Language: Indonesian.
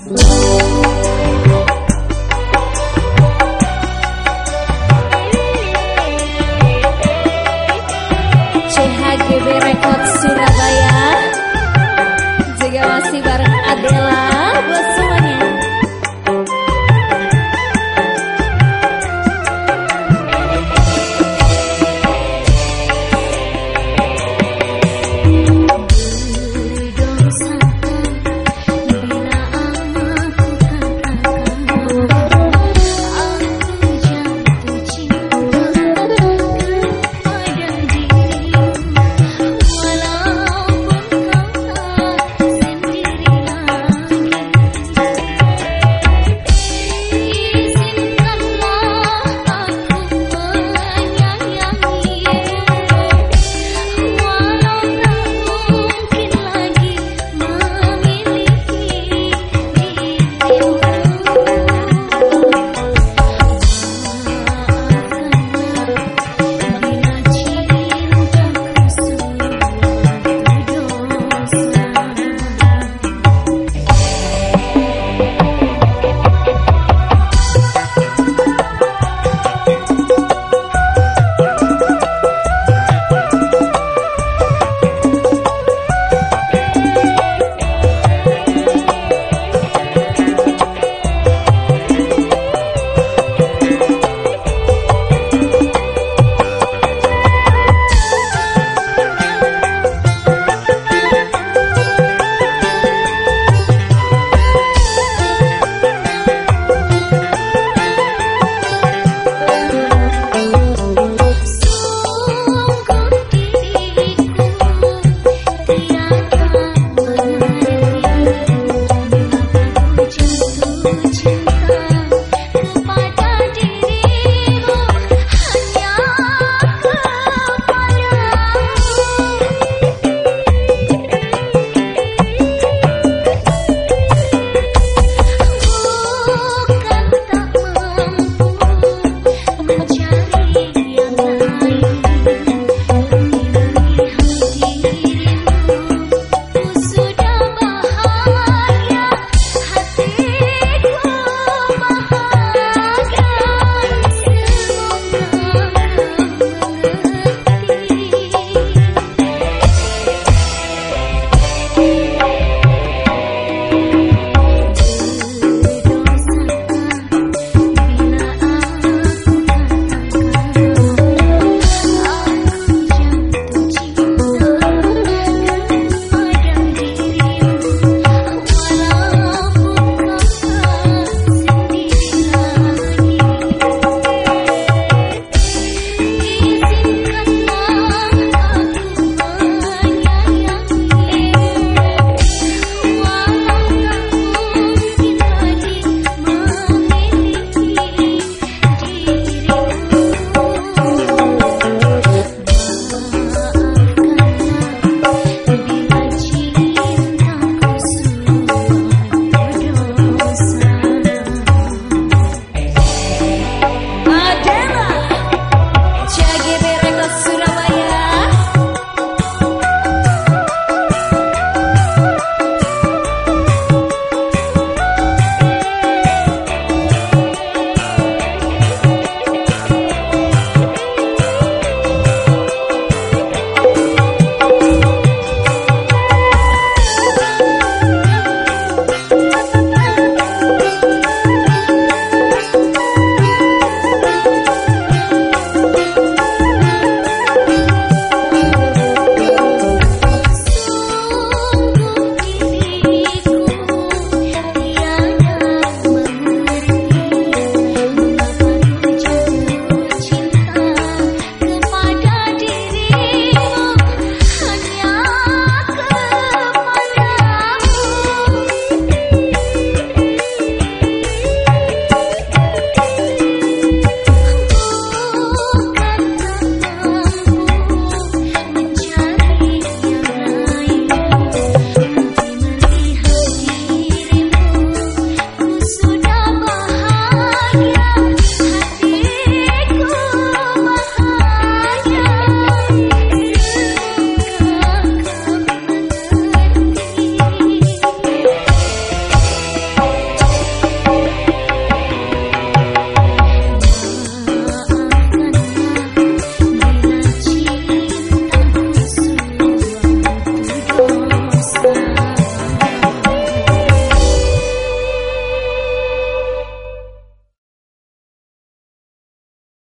CHGB Record Surabaya. Juga masih bareng Adela.